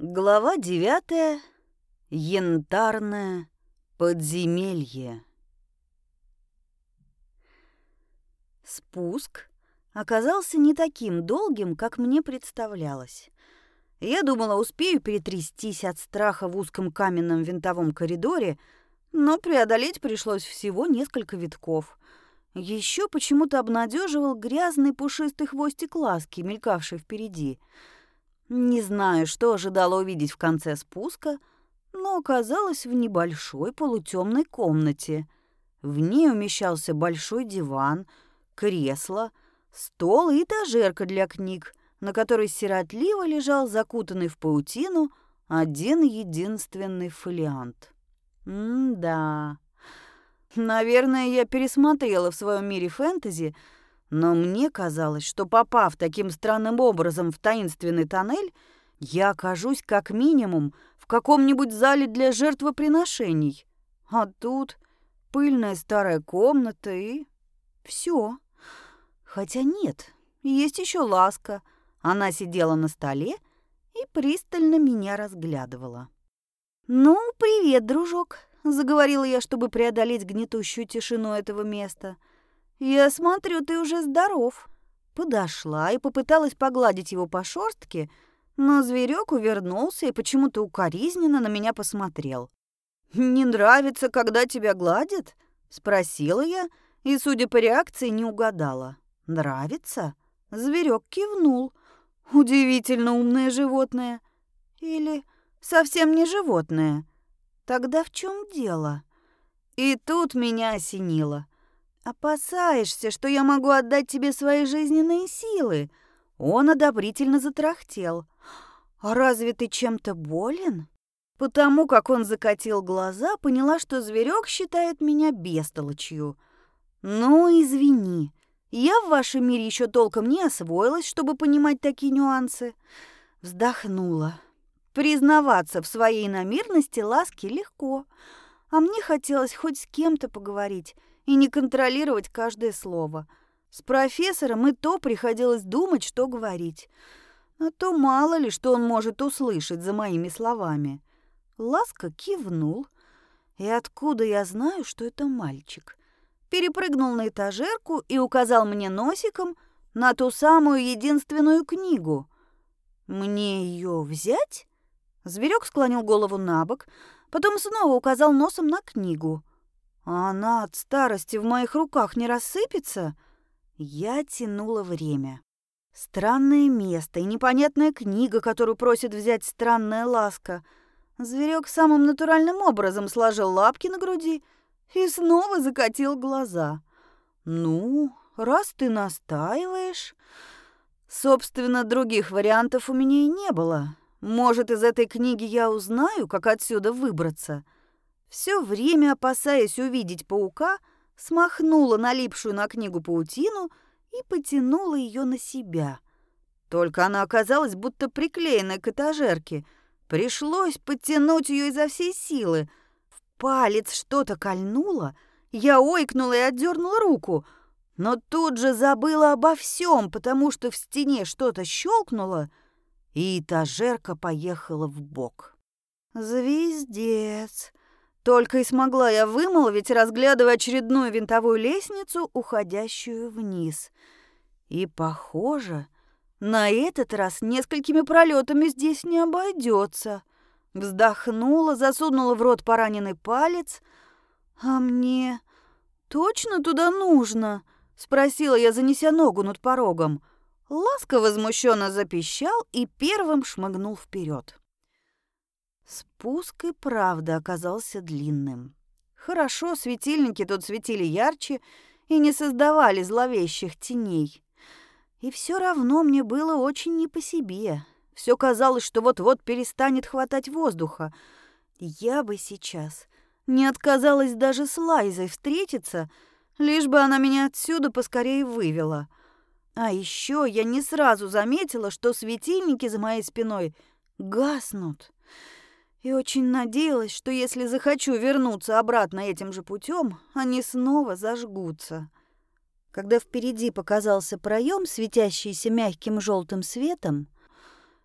Глава девятая. Янтарное подземелье. Спуск оказался не таким долгим, как мне представлялось. Я думала, успею перетрястись от страха в узком каменном винтовом коридоре, но преодолеть пришлось всего несколько витков. Еще почему-то обнадеживал грязный пушистый хвостик ласки, мелькавший впереди — не знаю, что ожидала увидеть в конце спуска, но оказалась в небольшой полутемной комнате. В ней умещался большой диван, кресло, стол и этажерка для книг, на которой сиротливо лежал закутанный в паутину один единственный фолиант. М-да. Наверное, я пересмотрела в своем мире фэнтези — но мне казалось, что попав таким странным образом в таинственный тоннель, я окажусь как минимум в каком-нибудь зале для жертвоприношений. А тут пыльная старая комната и все. Хотя нет, есть еще ласка. Она сидела на столе и пристально меня разглядывала. «Ну, привет, дружок», — заговорила я, чтобы преодолеть гнетущую тишину этого места — «Я смотрю, ты уже здоров». Подошла и попыталась погладить его по шорстке, но зверек увернулся и почему-то укоризненно на меня посмотрел. «Не нравится, когда тебя гладят?» — спросила я, и, судя по реакции, не угадала. «Нравится?» — зверек кивнул. «Удивительно умное животное. Или совсем не животное. Тогда в чем дело?» И тут меня осенило — «Опасаешься, что я могу отдать тебе свои жизненные силы?» Он одобрительно затрахтел. «А разве ты чем-то болен?» Потому как он закатил глаза, поняла, что зверек считает меня бестолочью. «Ну, извини, я в вашем мире еще толком не освоилась, чтобы понимать такие нюансы». Вздохнула. Признаваться в своей намерности ласки легко, а мне хотелось хоть с кем-то поговорить и не контролировать каждое слово. С профессором и то приходилось думать, что говорить. А то мало ли, что он может услышать за моими словами. Ласка кивнул. И откуда я знаю, что это мальчик? Перепрыгнул на этажерку и указал мне носиком на ту самую единственную книгу. «Мне ее взять?» Зверек склонил голову на бок, потом снова указал носом на книгу. А она от старости в моих руках не рассыпется? Я тянула время. Странное место и непонятная книга, которую просит взять странная ласка. Зверек самым натуральным образом сложил лапки на груди и снова закатил глаза. «Ну, раз ты настаиваешь...» Собственно, других вариантов у меня и не было. Может, из этой книги я узнаю, как отсюда выбраться — все время, опасаясь увидеть паука, смахнула налипшую на книгу паутину и потянула ее на себя. Только она оказалась будто приклеенной к этажерке. Пришлось подтянуть ее изо всей силы. В палец что-то кольнуло, я ойкнула и отдернула руку, но тут же забыла обо всем, потому что в стене что-то щелкнуло, и этажерка поехала в бок. «Звездец!» Только и смогла я вымолвить, разглядывая очередную винтовую лестницу, уходящую вниз. И, похоже, на этот раз несколькими пролетами здесь не обойдется. Вздохнула, засунула в рот пораненный палец. «А мне точно туда нужно?» — спросила я, занеся ногу над порогом. Ласка возмущенно запищал и первым шмыгнул вперед. Спуск и правда оказался длинным. Хорошо, светильники тут светили ярче и не создавали зловещих теней. И все равно мне было очень не по себе. Все казалось, что вот-вот перестанет хватать воздуха. Я бы сейчас не отказалась даже с Лайзой встретиться, лишь бы она меня отсюда поскорее вывела. А еще я не сразу заметила, что светильники за моей спиной гаснут и очень надеялась, что если захочу вернуться обратно этим же путем, они снова зажгутся. Когда впереди показался проем, светящийся мягким желтым светом,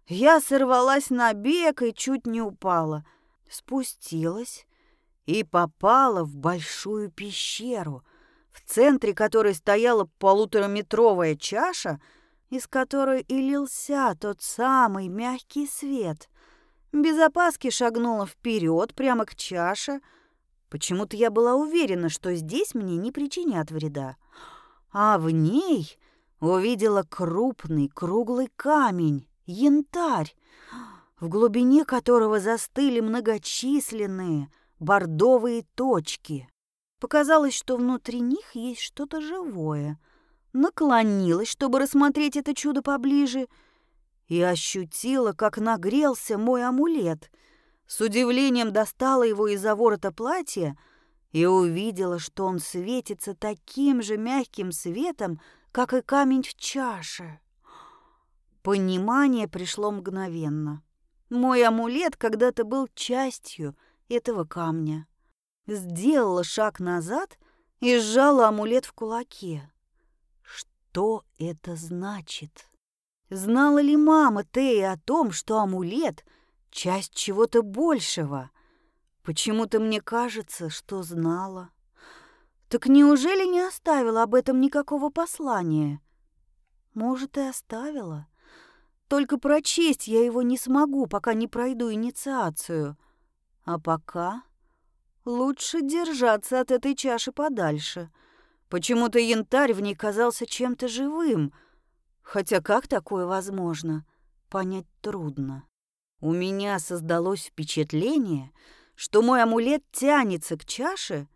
Я сорвалась на бег и чуть не упала. Спустилась и попала в большую пещеру, в центре которой стояла полутораметровая чаша, из которой и лился тот самый мягкий свет. Без опаски шагнула вперед прямо к чаше. Почему-то я была уверена, что здесь мне не причинят вреда. А в ней увидела крупный круглый камень, янтарь, в глубине которого застыли многочисленные бордовые точки. Показалось, что внутри них есть что-то живое. Наклонилась, чтобы рассмотреть это чудо поближе, и ощутила, как нагрелся мой амулет. С удивлением достала его из-за ворота платья и увидела, что он светится таким же мягким светом, как и камень в чаше. Понимание пришло мгновенно. Мой амулет когда-то был частью этого камня. Сделала шаг назад и сжала амулет в кулаке. Что это значит? Знала ли мама Тея о том, что амулет — часть чего-то большего? Почему-то мне кажется, что знала. Так неужели не оставила об этом никакого послания? Может, и оставила. Только прочесть я его не смогу, пока не пройду инициацию. А пока лучше держаться от этой чаши подальше. Почему-то янтарь в ней казался чем-то живым. Хотя как такое возможно, понять трудно. У меня создалось впечатление, что мой амулет тянется к чаше,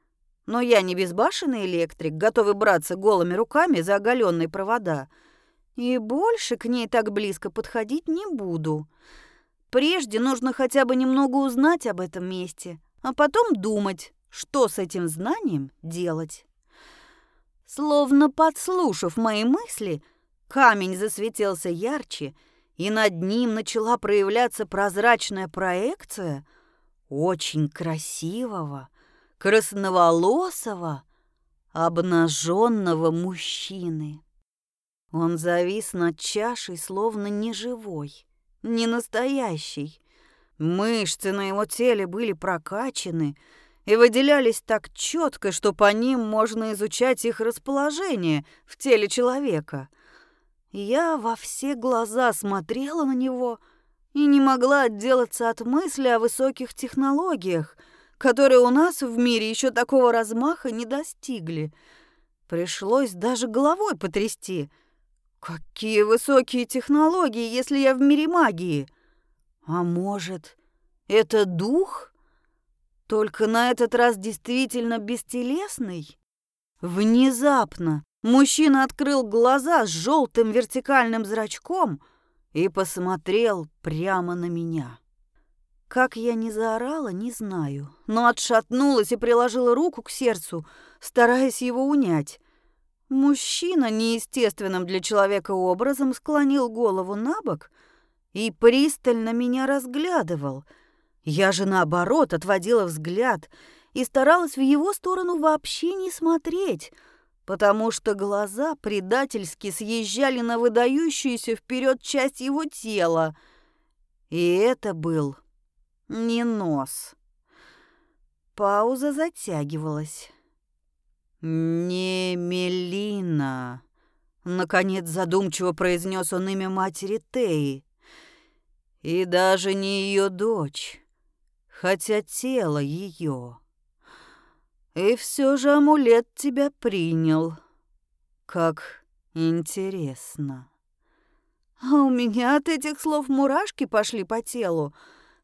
но я не безбашенный электрик, готовый браться голыми руками за оголенные провода — и больше к ней так близко подходить не буду. Прежде нужно хотя бы немного узнать об этом месте, а потом думать, что с этим знанием делать. Словно подслушав мои мысли, камень засветился ярче, и над ним начала проявляться прозрачная проекция очень красивого, красноволосого, обнаженного мужчины. Он завис над чашей, словно неживой, не настоящий. Мышцы на его теле были прокачаны и выделялись так четко, что по ним можно изучать их расположение в теле человека. Я во все глаза смотрела на него и не могла отделаться от мысли о высоких технологиях, которые у нас в мире еще такого размаха не достигли. Пришлось даже головой потрясти — Какие высокие технологии, если я в мире магии? А может, это дух? Только на этот раз действительно бестелесный? Внезапно мужчина открыл глаза с желтым вертикальным зрачком и посмотрел прямо на меня. Как я не заорала, не знаю, но отшатнулась и приложила руку к сердцу, стараясь его унять. Мужчина неестественным для человека образом склонил голову на бок и пристально меня разглядывал. Я же, наоборот, отводила взгляд и старалась в его сторону вообще не смотреть, потому что глаза предательски съезжали на выдающуюся вперед часть его тела. И это был не нос. Пауза затягивалась. «Не Мелина», — наконец задумчиво произнес он имя матери Теи. «И даже не ее дочь, хотя тело ее. И все же амулет тебя принял. Как интересно». А у меня от этих слов мурашки пошли по телу.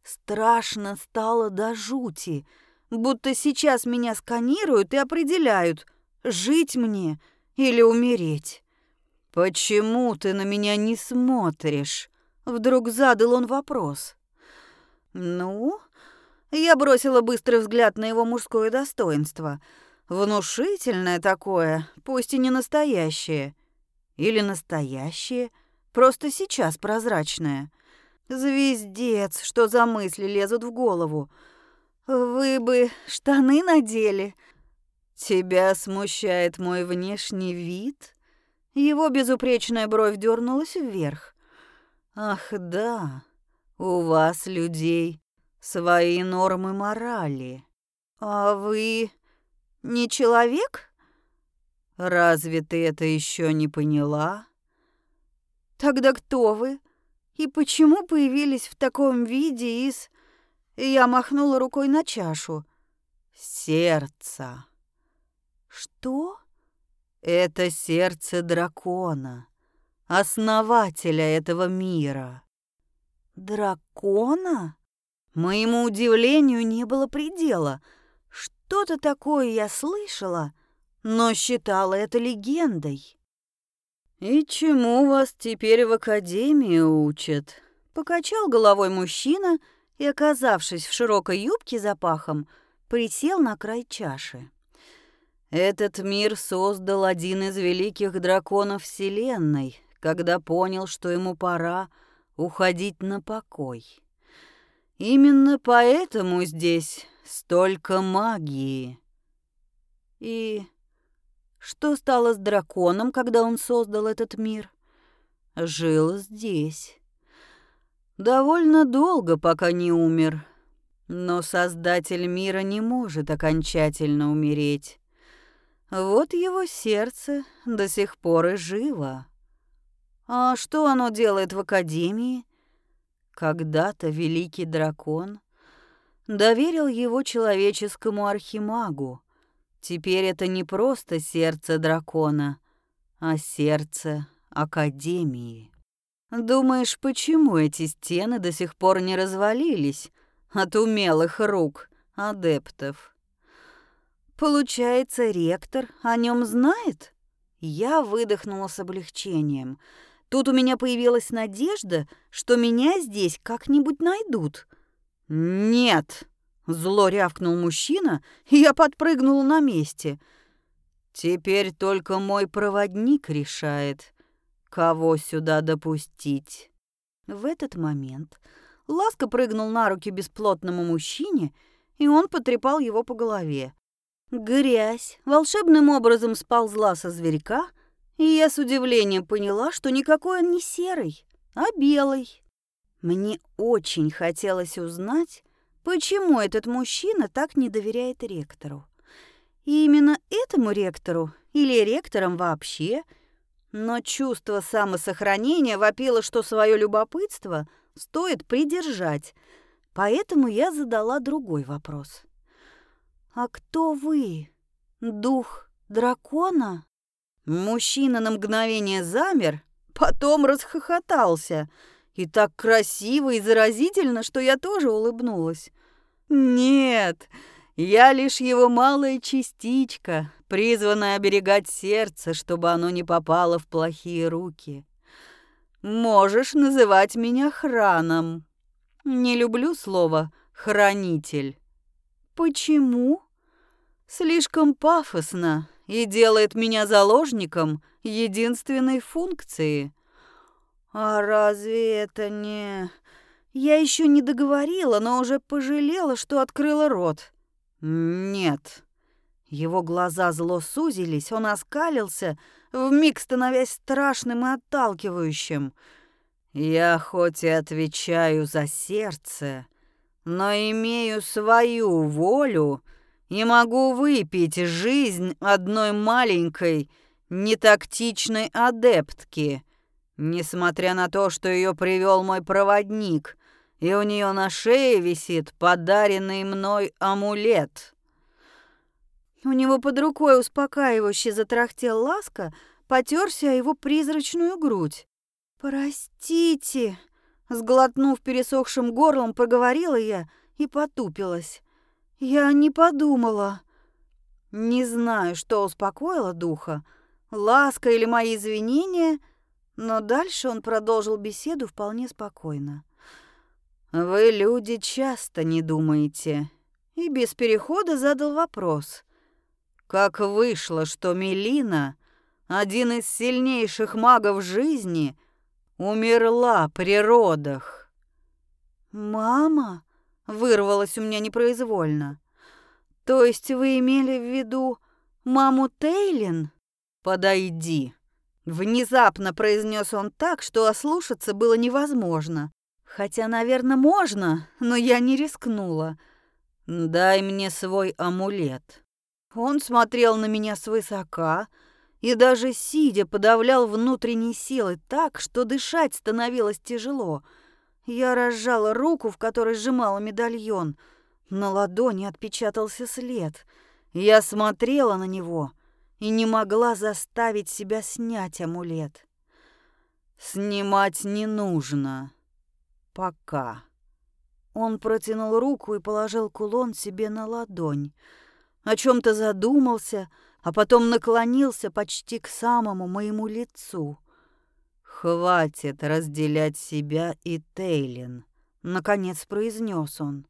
Страшно стало до жути — будто сейчас меня сканируют и определяют, жить мне или умереть. «Почему ты на меня не смотришь?» Вдруг задал он вопрос. «Ну?» Я бросила быстрый взгляд на его мужское достоинство. Внушительное такое, пусть и не настоящее. Или настоящее, просто сейчас прозрачное. Звездец, что за мысли лезут в голову. Вы бы штаны надели. Тебя смущает мой внешний вид? Его безупречная бровь дернулась вверх. Ах да, у вас, людей, свои нормы морали. А вы не человек? Разве ты это еще не поняла? Тогда кто вы? И почему появились в таком виде из... Я махнула рукой на чашу. Сердце. Что? Это сердце дракона, основателя этого мира. Дракона? Моему удивлению не было предела. Что-то такое я слышала, но считала это легендой. «И чему вас теперь в академии учат?» Покачал головой мужчина и, оказавшись в широкой юбке за пахом, присел на край чаши. Этот мир создал один из великих драконов Вселенной, когда понял, что ему пора уходить на покой. Именно поэтому здесь столько магии. И что стало с драконом, когда он создал этот мир? Жил здесь. Довольно долго, пока не умер. Но создатель мира не может окончательно умереть. Вот его сердце до сих пор и живо. А что оно делает в Академии? Когда-то великий дракон доверил его человеческому архимагу. Теперь это не просто сердце дракона, а сердце Академии. Думаешь, почему эти стены до сих пор не развалились от умелых рук адептов? Получается, ректор о нем знает? Я выдохнула с облегчением. Тут у меня появилась надежда, что меня здесь как-нибудь найдут. Нет, зло рявкнул мужчина, и я подпрыгнула на месте. Теперь только мой проводник решает, Кого сюда допустить? В этот момент Ласка прыгнул на руки бесплотному мужчине, и он потрепал его по голове. Грязь волшебным образом сползла со зверька, и я с удивлением поняла, что никакой он не серый, а белый. Мне очень хотелось узнать, почему этот мужчина так не доверяет ректору. И именно этому ректору или ректорам вообще – но чувство самосохранения вопило, что свое любопытство стоит придержать. Поэтому я задала другой вопрос. «А кто вы? Дух дракона?» Мужчина на мгновение замер, потом расхохотался. И так красиво и заразительно, что я тоже улыбнулась. «Нет, я лишь его малая частичка, призванная оберегать сердце, чтобы оно не попало в плохие руки. Можешь называть меня храном. Не люблю слово «хранитель». Почему? Слишком пафосно и делает меня заложником единственной функции. А разве это не... Я еще не договорила, но уже пожалела, что открыла рот. «Нет». Его глаза зло сузились, он оскалился, вмиг становясь страшным и отталкивающим. «Я хоть и отвечаю за сердце, но имею свою волю и могу выпить жизнь одной маленькой, нетактичной адептки, несмотря на то, что ее привел мой проводник, и у нее на шее висит подаренный мной амулет. У него под рукой успокаивающе затрахтел ласка, потерся о его призрачную грудь. «Простите», — сглотнув пересохшим горлом, проговорила я и потупилась. «Я не подумала». Не знаю, что успокоило духа, ласка или мои извинения, но дальше он продолжил беседу вполне спокойно. «Вы, люди, часто не думаете». И без перехода задал вопрос. «Как вышло, что Мелина, один из сильнейших магов жизни, умерла при родах?» «Мама?» — вырвалась у меня непроизвольно. «То есть вы имели в виду маму Тейлин?» «Подойди», Внезапно произнес он так, что ослушаться было невозможно. Хотя, наверное, можно, но я не рискнула. «Дай мне свой амулет». Он смотрел на меня свысока и даже сидя подавлял внутренние силы так, что дышать становилось тяжело. Я разжала руку, в которой сжимала медальон. На ладони отпечатался след. Я смотрела на него и не могла заставить себя снять амулет. «Снимать не нужно», Пока. Он протянул руку и положил кулон себе на ладонь. О чем-то задумался, а потом наклонился почти к самому моему лицу. «Хватит разделять себя и Тейлин», — наконец произнес он.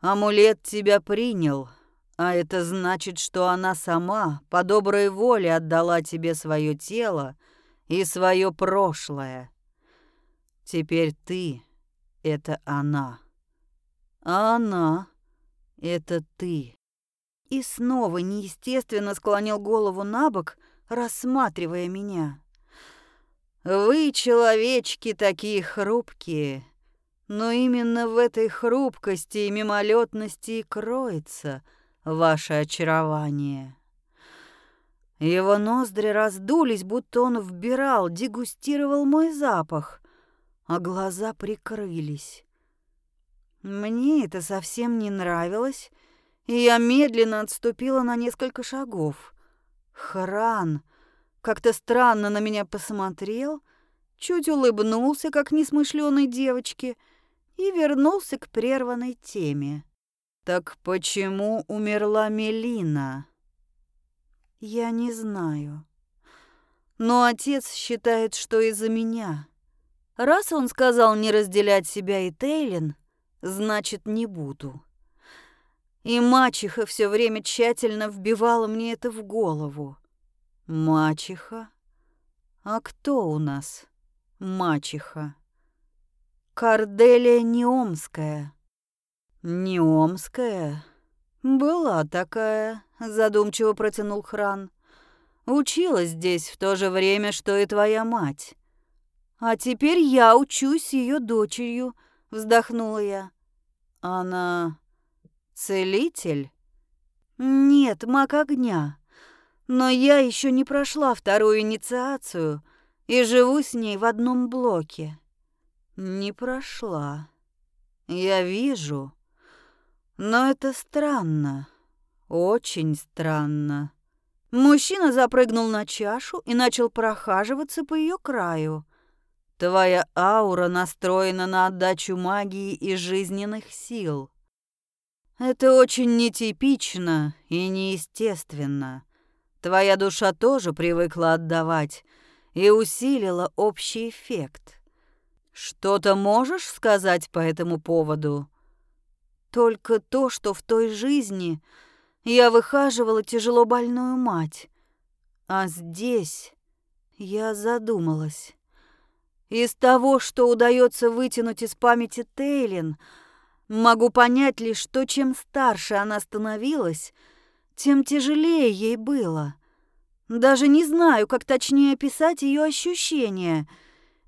«Амулет тебя принял, а это значит, что она сама по доброй воле отдала тебе свое тело и свое прошлое. Теперь ты — это она. А она — это ты. И снова неестественно склонил голову на бок, рассматривая меня. Вы, человечки, такие хрупкие, но именно в этой хрупкости и мимолетности и кроется ваше очарование. Его ноздри раздулись, будто он вбирал, дегустировал мой запах а глаза прикрылись. Мне это совсем не нравилось, и я медленно отступила на несколько шагов. Хран как-то странно на меня посмотрел, чуть улыбнулся, как несмышленой девочке, и вернулся к прерванной теме. «Так почему умерла Мелина?» «Я не знаю. Но отец считает, что из-за меня». Раз он сказал не разделять себя и Тейлин, значит, не буду. И мачеха все время тщательно вбивала мне это в голову. Мачеха? А кто у нас мачеха? Карделия Неомская. Неомская? Была такая, задумчиво протянул Хран. Училась здесь в то же время, что и твоя мать. А теперь я учусь ее дочерью, вздохнула я. Она целитель? Нет, маг огня. Но я еще не прошла вторую инициацию и живу с ней в одном блоке. Не прошла. Я вижу. Но это странно. Очень странно. Мужчина запрыгнул на чашу и начал прохаживаться по ее краю. Твоя аура настроена на отдачу магии и жизненных сил. Это очень нетипично и неестественно. Твоя душа тоже привыкла отдавать и усилила общий эффект. Что-то можешь сказать по этому поводу? Только то, что в той жизни я выхаживала тяжело больную мать, а здесь я задумалась. Из того, что удается вытянуть из памяти Тейлин, могу понять лишь, что чем старше она становилась, тем тяжелее ей было. Даже не знаю, как точнее описать ее ощущения.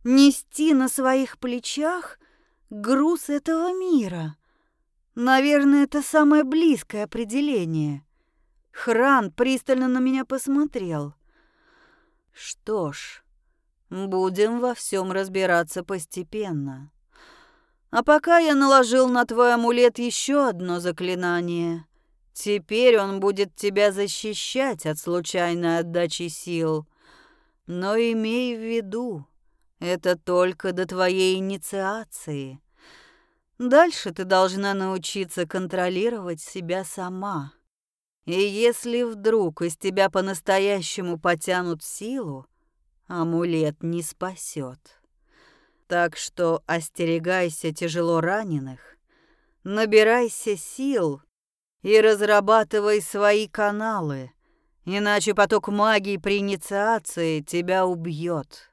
Нести на своих плечах груз этого мира. Наверное, это самое близкое определение. Хран пристально на меня посмотрел. Что ж, Будем во всем разбираться постепенно. А пока я наложил на твой амулет еще одно заклинание. Теперь он будет тебя защищать от случайной отдачи сил. Но имей в виду, это только до твоей инициации. Дальше ты должна научиться контролировать себя сама. И если вдруг из тебя по-настоящему потянут силу, амулет не спасет. Так что остерегайся тяжело раненых, набирайся сил и разрабатывай свои каналы, иначе поток магии при инициации тебя убьет.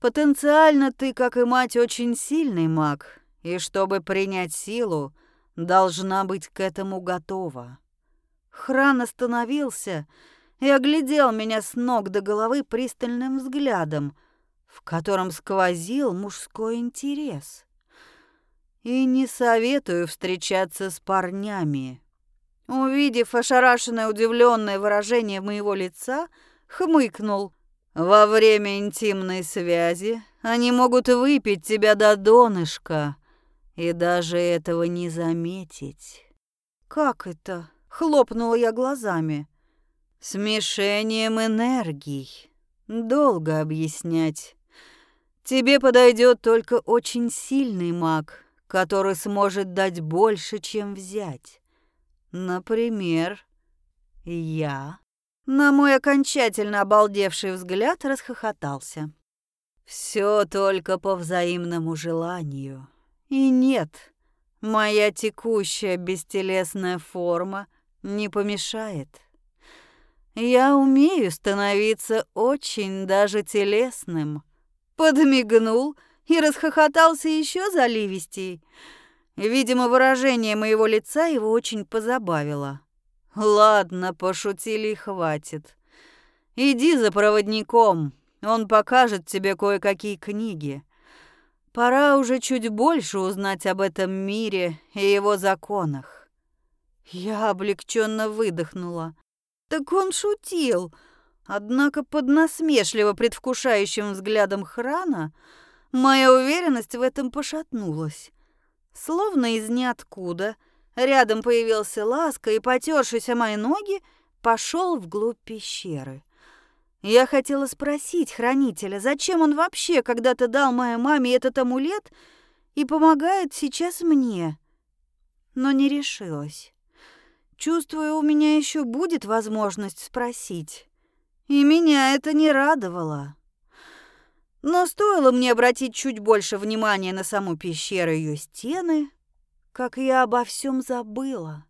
Потенциально ты, как и мать, очень сильный маг, и чтобы принять силу, должна быть к этому готова. Хран остановился и оглядел меня с ног до головы пристальным взглядом, в котором сквозил мужской интерес. И не советую встречаться с парнями. Увидев ошарашенное удивленное выражение моего лица, хмыкнул. Во время интимной связи они могут выпить тебя до донышка и даже этого не заметить. Как это? Хлопнула я глазами. Смешением энергий. Долго объяснять. Тебе подойдет только очень сильный маг, который сможет дать больше, чем взять. Например, я. На мой окончательно обалдевший взгляд расхохотался. Все только по взаимному желанию. И нет, моя текущая бестелесная форма не помешает. Я умею становиться очень даже телесным. Подмигнул и расхохотался еще заливистей. Видимо, выражение моего лица его очень позабавило. Ладно, пошутили и хватит. Иди за проводником, он покажет тебе кое-какие книги. Пора уже чуть больше узнать об этом мире и его законах. Я облегченно выдохнула. Так он шутил. Однако под насмешливо предвкушающим взглядом Храна моя уверенность в этом пошатнулась. Словно из ниоткуда рядом появился Ласка и, потершись о мои ноги, пошел вглубь пещеры. Я хотела спросить хранителя, зачем он вообще когда-то дал моей маме этот амулет и помогает сейчас мне, но не решилась. Чувствую, у меня еще будет возможность спросить. И меня это не радовало. Но стоило мне обратить чуть больше внимания на саму пещеру и ее стены, как я обо всем забыла.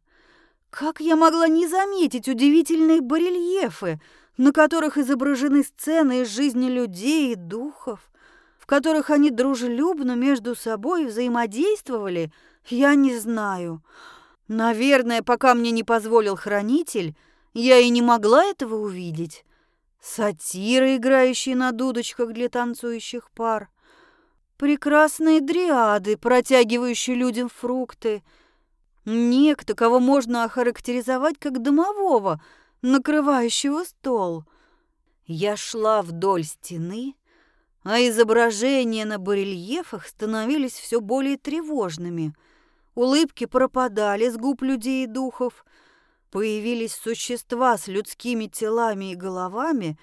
Как я могла не заметить удивительные барельефы, на которых изображены сцены из жизни людей и духов, в которых они дружелюбно между собой взаимодействовали, я не знаю. Наверное, пока мне не позволил хранитель, я и не могла этого увидеть. Сатиры, играющие на дудочках для танцующих пар. Прекрасные дриады, протягивающие людям фрукты. Некто, кого можно охарактеризовать как домового, накрывающего стол. Я шла вдоль стены, а изображения на барельефах становились все более тревожными — Улыбки пропадали с губ людей и духов. Появились существа с людскими телами и головами,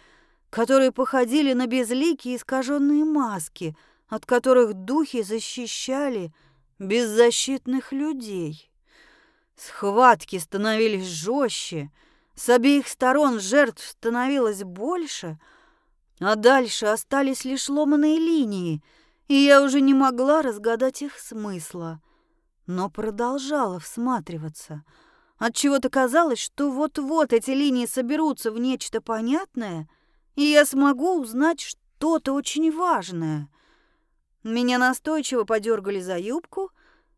которые походили на безликие искаженные маски, от которых духи защищали беззащитных людей. Схватки становились жестче, с обеих сторон жертв становилось больше, а дальше остались лишь ломаные линии, и я уже не могла разгадать их смысла но продолжала всматриваться. Отчего-то казалось, что вот-вот эти линии соберутся в нечто понятное, и я смогу узнать что-то очень важное. Меня настойчиво подергали за юбку,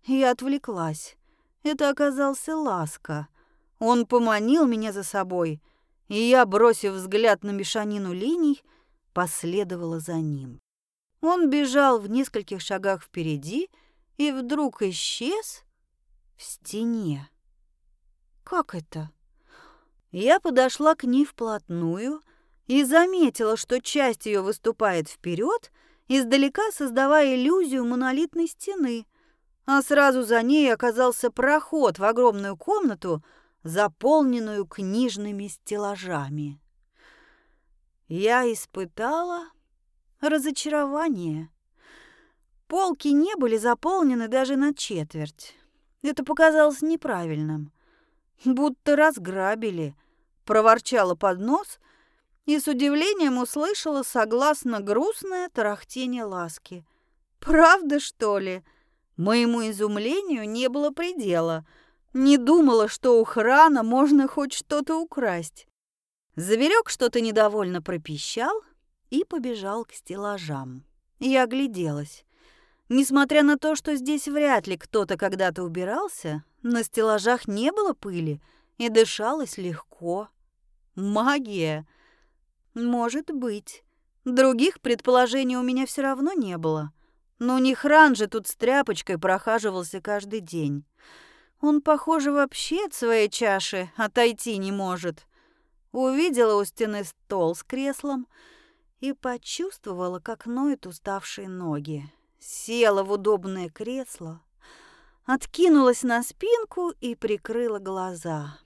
и я отвлеклась. Это оказался Ласка. Он поманил меня за собой, и я, бросив взгляд на мешанину линий, последовала за ним. Он бежал в нескольких шагах впереди, и вдруг исчез в стене. Как это? Я подошла к ней вплотную и заметила, что часть ее выступает вперед, издалека создавая иллюзию монолитной стены, а сразу за ней оказался проход в огромную комнату, заполненную книжными стеллажами. Я испытала разочарование. Полки не были заполнены даже на четверть. Это показалось неправильным. Будто разграбили, проворчала под нос и с удивлением услышала согласно грустное тарахтение ласки. «Правда, что ли?» Моему изумлению не было предела. Не думала, что у храна можно хоть что-то украсть. Заверек что-то недовольно пропищал и побежал к стеллажам. Я огляделась. Несмотря на то, что здесь вряд ли кто-то когда-то убирался, на стеллажах не было пыли и дышалось легко. Магия? Может быть. Других предположений у меня все равно не было. Но не хран же тут с тряпочкой прохаживался каждый день. Он, похоже, вообще от своей чаши отойти не может. Увидела у стены стол с креслом и почувствовала, как ноют уставшие ноги. Села в удобное кресло, откинулась на спинку и прикрыла глаза.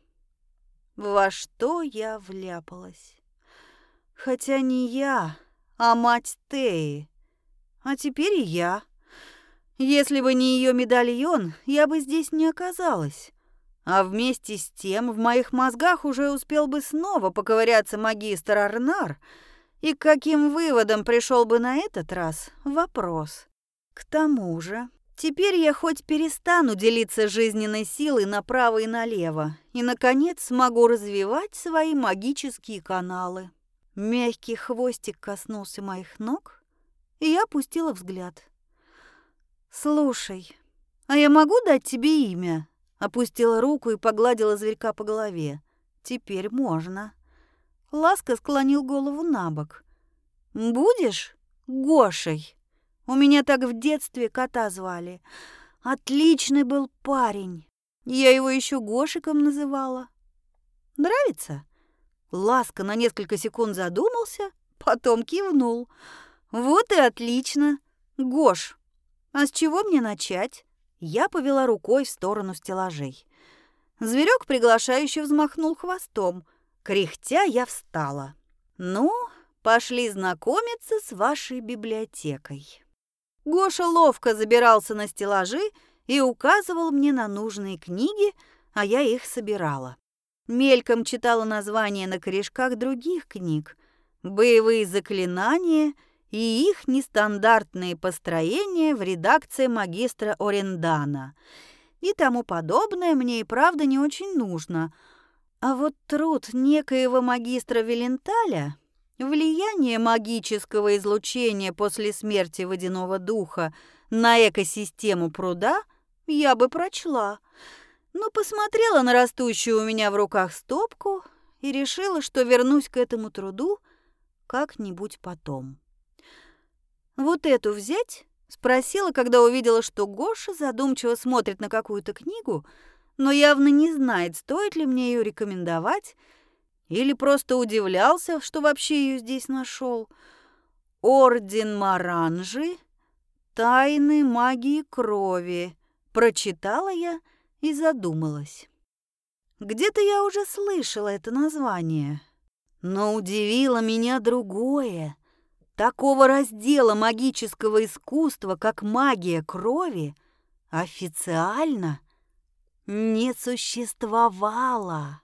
Во что я вляпалась? Хотя не я, а мать Теи. А теперь я. Если бы не ее медальон, я бы здесь не оказалась. А вместе с тем в моих мозгах уже успел бы снова поковыряться магистр Арнар, и к каким выводом пришел бы на этот раз – вопрос. К тому же, теперь я хоть перестану делиться жизненной силой направо и налево, и, наконец, смогу развивать свои магические каналы. Мягкий хвостик коснулся моих ног, и я опустила взгляд. «Слушай, а я могу дать тебе имя?» Опустила руку и погладила зверька по голове. «Теперь можно». Ласка склонил голову на бок. «Будешь Гошей? У меня так в детстве кота звали. Отличный был парень. Я его еще Гошиком называла. Нравится?» Ласка на несколько секунд задумался, потом кивнул. «Вот и отлично. Гош, а с чего мне начать?» Я повела рукой в сторону стеллажей. Зверек приглашающе взмахнул хвостом. Кряхтя я встала. «Ну, пошли знакомиться с вашей библиотекой». Гоша ловко забирался на стеллажи и указывал мне на нужные книги, а я их собирала. Мельком читала названия на корешках других книг. «Боевые заклинания» и их нестандартные построения в редакции магистра Орендана. И тому подобное мне и правда не очень нужно. А вот труд некоего магистра Веленталя, влияние магического излучения после смерти водяного духа на экосистему пруда я бы прочла. Но посмотрела на растущую у меня в руках стопку и решила, что вернусь к этому труду как-нибудь потом. «Вот эту взять?» — спросила, когда увидела, что Гоша задумчиво смотрит на какую-то книгу, но явно не знает, стоит ли мне ее рекомендовать, или просто удивлялся, что вообще ее здесь нашел. «Орден Маранжи. Тайны магии крови», — прочитала я и задумалась. Где-то я уже слышала это название, но удивило меня другое — Такого раздела магического искусства, как магия крови, официально не существовало.